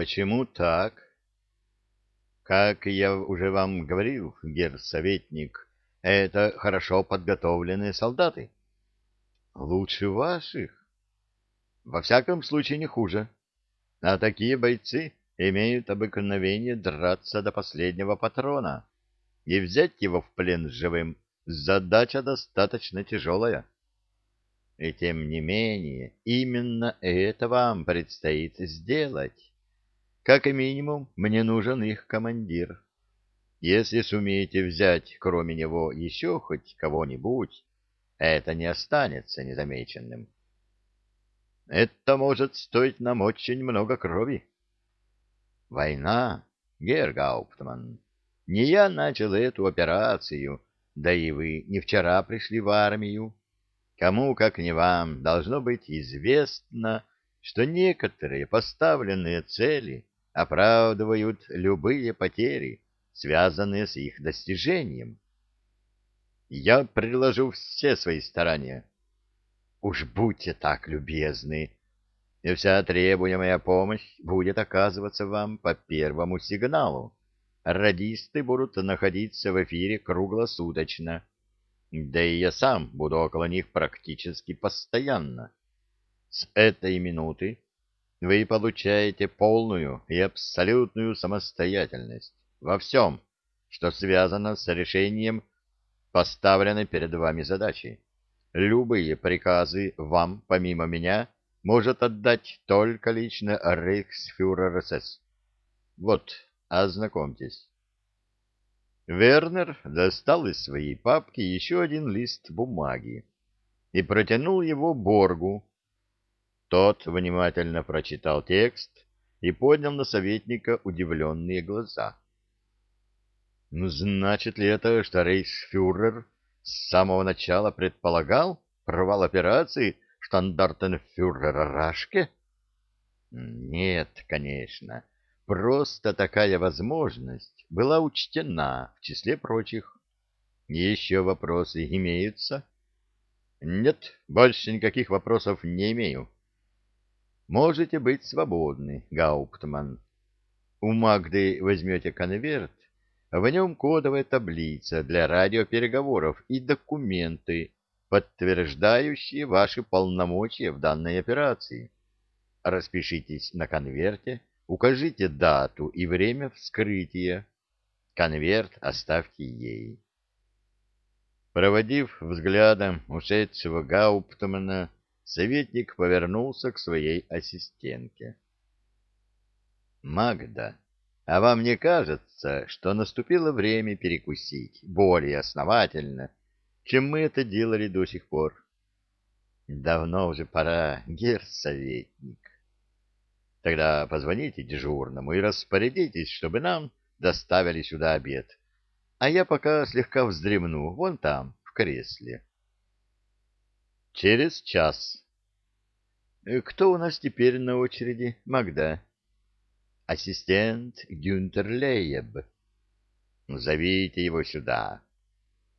Почему так? Как я уже вам говорил, герр-советник, это хорошо подготовленные солдаты. Лучше ваших? Во всяком случае, не хуже. А такие бойцы имеют обыкновение драться до последнего патрона, и взять его в плен живым задача достаточно тяжелая. И тем не менее, именно это вам предстоит сделать. Как минимум, мне нужен их командир. Если сумеете взять, кроме него, еще хоть кого-нибудь, это не останется незамеченным. Это может стоить нам очень много крови. Война, Гергауптман. Не я начал эту операцию, да и вы не вчера пришли в армию. Кому, как не вам, должно быть известно, что некоторые поставленные цели оправдывают любые потери, связанные с их достижением. Я приложу все свои старания. Уж будьте так любезны, и вся требуемая помощь будет оказываться вам по первому сигналу. Радисты будут находиться в эфире круглосуточно, да и я сам буду около них практически постоянно. С этой минуты вы получаете полную и абсолютную самостоятельность во всем, что связано с решением поставленной перед вами задачи. Любые приказы вам, помимо меня, может отдать только лично рейхсфюрер СС. Вот, ознакомьтесь. Вернер достал из своей папки еще один лист бумаги и протянул его Боргу. Тот внимательно прочитал текст и поднял на советника удивленные глаза. Ну, значит ли это, что рейхсфюрер с самого начала предполагал провал операции штандартенфюрера Рашке? Нет, конечно. Просто такая возможность была учтена в числе прочих. Еще вопросы имеются? Нет, больше никаких вопросов не имею. Можете быть свободны, Гауптман. У Магды возьмете конверт в нем кодовая таблица для радиопереговоров и документы, подтверждающие ваши полномочия в данной операции. Распишитесь на конверте, укажите дату и время вскрытия. Конверт оставьте ей. Проводив взглядом ушедшего Гауптмана, советник повернулся к своей ассистентке. «Магда, а вам не кажется, что наступило время перекусить более основательно, чем мы это делали до сих пор? Давно уже пора, герсоветник. Тогда позвоните дежурному и распорядитесь, чтобы нам доставили сюда обед. А я пока слегка вздремну, вон там, в кресле. Через час. Кто у нас теперь на очереди, Магда? ассистент Гюнтер Лейеб. Зовите его сюда.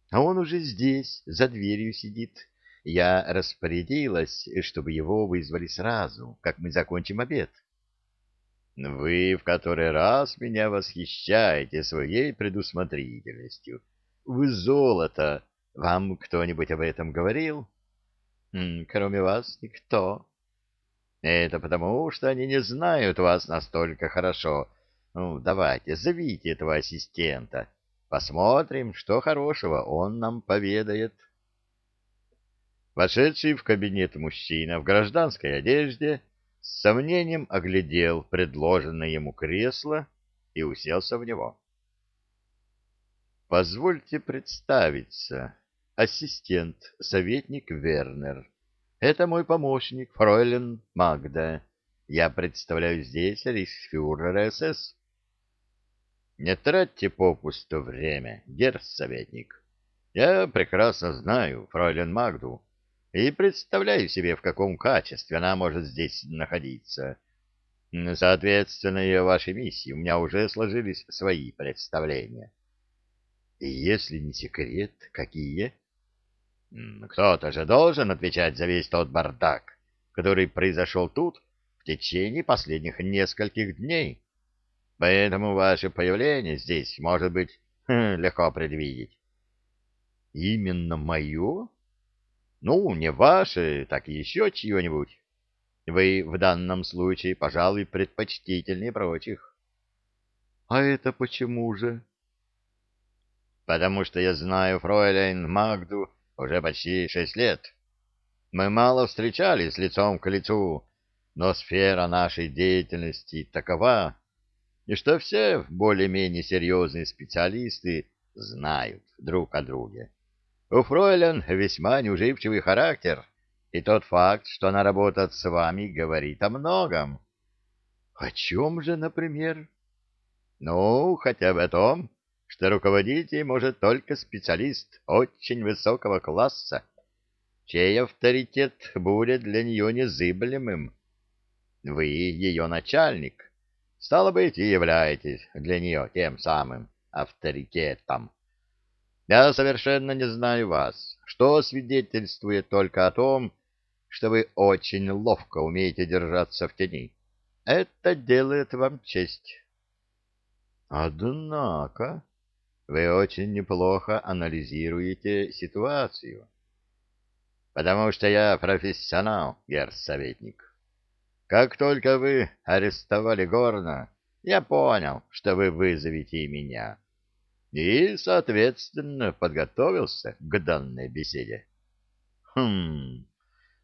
А он уже здесь, за дверью сидит. Я распорядилась, чтобы его вызвали сразу, как мы закончим обед. Вы в который раз меня восхищаете своей предусмотрительностью. Вы золото. Вам кто-нибудь об этом говорил? Кроме вас никто. Это потому, что они не знают вас настолько хорошо. Ну, давайте, зовите этого ассистента. Посмотрим, что хорошего он нам поведает. Вошедший в кабинет мужчина в гражданской одежде с сомнением оглядел предложенное ему кресло и уселся в него. «Позвольте представиться. Ассистент, советник Вернер». Это мой помощник, фройлен Магда. Я представляю здесь рейхсфюрера СС. Не тратьте попусту время, герцоветник. Я прекрасно знаю фройлен Магду и представляю себе, в каком качестве она может здесь находиться. Соответственно, и о вашей миссии у меня уже сложились свои представления. И если не секрет, какие? Кто-то же должен отвечать за весь тот бардак, который произошел тут, в течение последних нескольких дней. Поэтому ваше появление здесь может быть хм, легко предвидеть. Именно мое? Ну, не ваше, так еще чье-нибудь. Вы в данном случае, пожалуй, предпочтительнее прочих. А это почему же? Потому что я знаю фройлен Магду уже почти шесть лет. Мы мало встречались лицом к лицу, но сфера нашей деятельности такова, и что все более-менее серьезные специалисты знают друг о друге. У фройлен весьма неуживчивый характер, и тот факт, что она работает с вами, говорит о многом. — О чем же, например? — Ну, хотя бы о том, что руководить ей может только специалист очень высокого класса, чей авторитет будет для нее незыблемым. Вы ее начальник, стало быть, и являетесь для нее тем самым авторитетом. Я совершенно не знаю вас, что свидетельствует только о том, что вы очень ловко умеете держаться в тени. Это делает вам честь. Однако вы очень неплохо анализируете ситуацию. Потому что я профессионал, герр-советник. Как только вы арестовали Горна, я понял, что вы вызовете меня. И, соответственно, подготовился к данной беседе. Хм,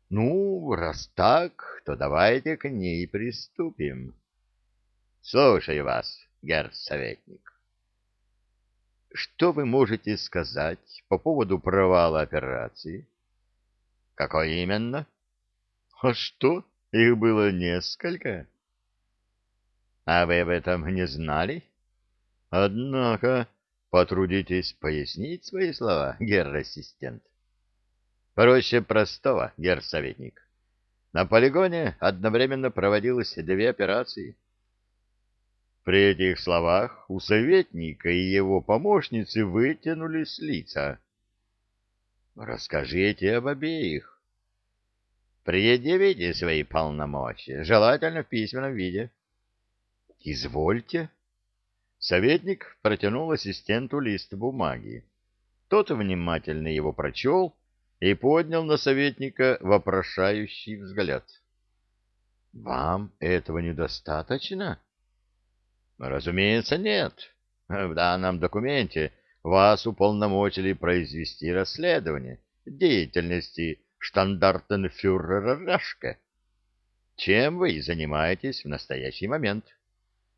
ну, раз так, то давайте к ней приступим. Слушаю вас, герр-советник. Что вы можете сказать по поводу провала операции? Какой именно? А что, их было несколько? А вы об этом не знали? Однако, потрудитесь пояснить свои слова, герр-ассистент. Проще простого, герр-советник. На полигоне одновременно проводилось две операции. При этих словах у советника и его помощницы вытянулись лица. Расскажите об обеих. Предъявите свои полномочия, желательно в письменном виде. Извольте. Советник протянул ассистенту лист бумаги. Тот внимательно его прочел и поднял на советника вопрошающий взгляд. — Вам этого недостаточно? — Разумеется, нет. В данном документе вас уполномочили произвести расследование деятельности штандартенфюрера Рашке. Чем вы занимаетесь в настоящий момент?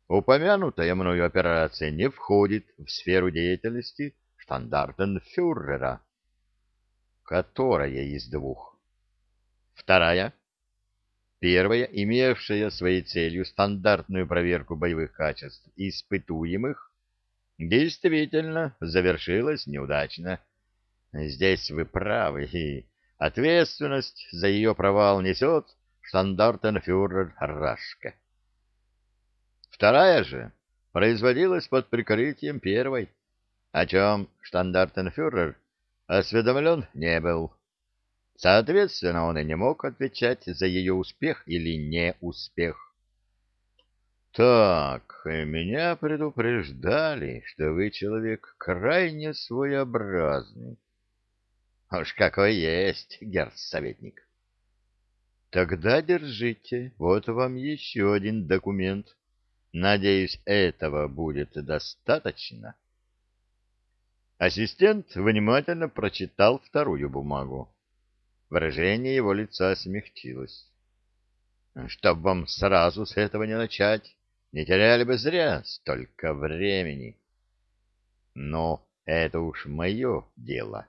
Упомянутая мною операция не входит в сферу деятельности штандартенфюрера которая из двух. Вторая. Первая, имевшая своей целью стандартную проверку боевых качеств испытуемых, действительно завершилась неудачно. Здесь вы правы, и ответственность за ее провал несет штандартенфюрер Рашка. Вторая же производилась под прикрытием первой, о чем штандартенфюрер осведомлен не был. Соответственно, он и не мог отвечать за ее успех или неуспех. «Так, меня предупреждали, что вы человек крайне своеобразный». «Уж какой есть, герцоветник». «Тогда держите, вот вам еще один документ. Надеюсь, этого будет достаточно». Ассистент внимательно прочитал вторую бумагу. Выражение его лица смягчилось. — Чтоб вам сразу с этого не начать, не теряли бы зря столько времени. — Но это уж мое дело.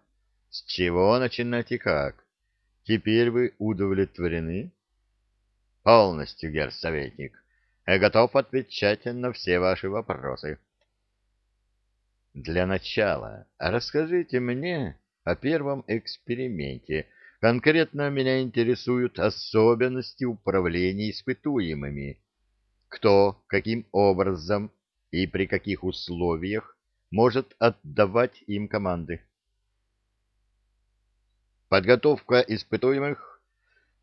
С чего начинать и как? Теперь вы удовлетворены? — Полностью, герцоветник. Я готов отвечать на все ваши вопросы. — для начала расскажите мне о первом эксперименте. Конкретно меня интересуют особенности управления испытуемыми. Кто, каким образом и при каких условиях может отдавать им команды. Подготовка испытуемых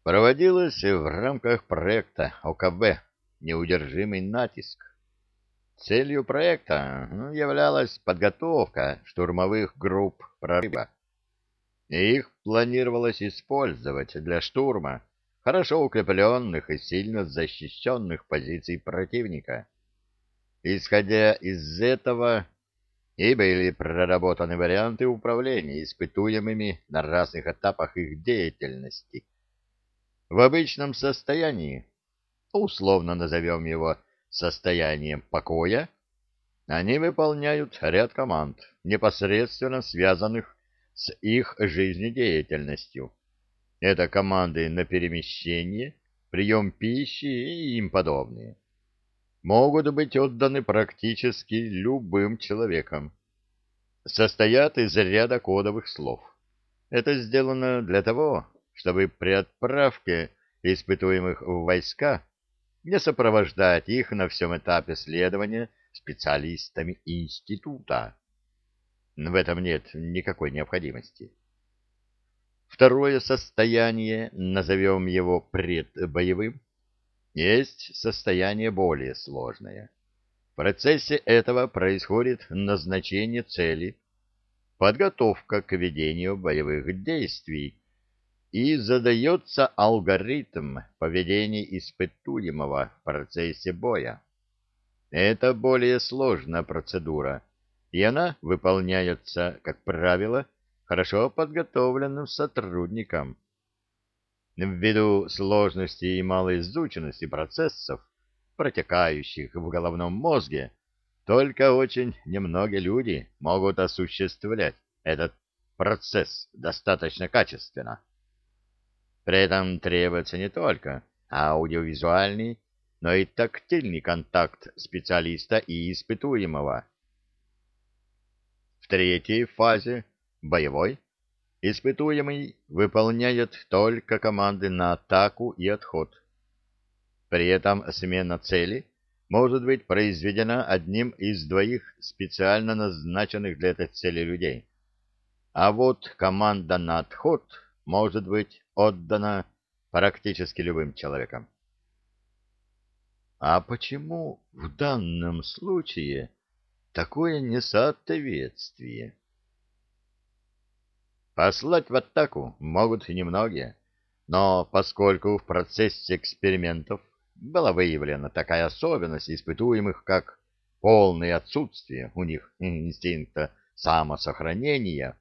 проводилась в рамках проекта ОКБ «Неудержимый натиск». Целью проекта ну, являлась подготовка штурмовых групп прорыва. Их планировалось использовать для штурма хорошо укрепленных и сильно защищенных позиций противника. Исходя из этого, и были проработаны варианты управления испытуемыми на разных этапах их деятельности. В обычном состоянии, условно назовем его состоянием покоя, они выполняют ряд команд, непосредственно связанных с их жизнедеятельностью. Это команды на перемещение, прием пищи и им подобные. Могут быть отданы практически любым человеком. Состоят из ряда кодовых слов. Это сделано для того, чтобы при отправке испытуемых в войска не сопровождать их на всем этапе следования специалистами института. В этом нет никакой необходимости. Второе состояние, назовем его предбоевым, есть состояние более сложное. В процессе этого происходит назначение цели, подготовка к ведению боевых действий и задается алгоритм поведения испытуемого в процессе боя. Это более сложная процедура, и она выполняется, как правило, хорошо подготовленным сотрудникам. Ввиду сложности и малой изученности процессов, протекающих в головном мозге, только очень немногие люди могут осуществлять этот процесс достаточно качественно. При этом требуется не только аудиовизуальный, но и тактильный контакт специалиста и испытуемого. В третьей фазе, боевой, испытуемый выполняет только команды на атаку и отход. При этом смена цели может быть произведена одним из двоих специально назначенных для этой цели людей. А вот команда на отход может быть отдана практически любым человеком. А почему в данном случае такое несоответствие? Послать в атаку могут немногие, но поскольку в процессе экспериментов была выявлена такая особенность испытуемых, как полное отсутствие у них инстинкта самосохранения,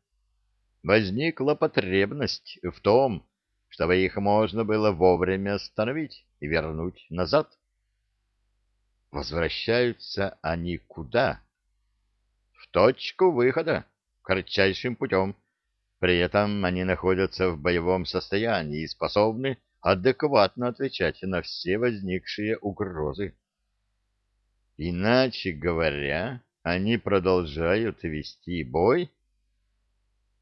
возникла потребность в том, чтобы их можно было вовремя остановить и вернуть назад. Возвращаются они куда? В точку выхода, кратчайшим путем. При этом они находятся в боевом состоянии и способны адекватно отвечать на все возникшие угрозы. Иначе говоря, они продолжают вести бой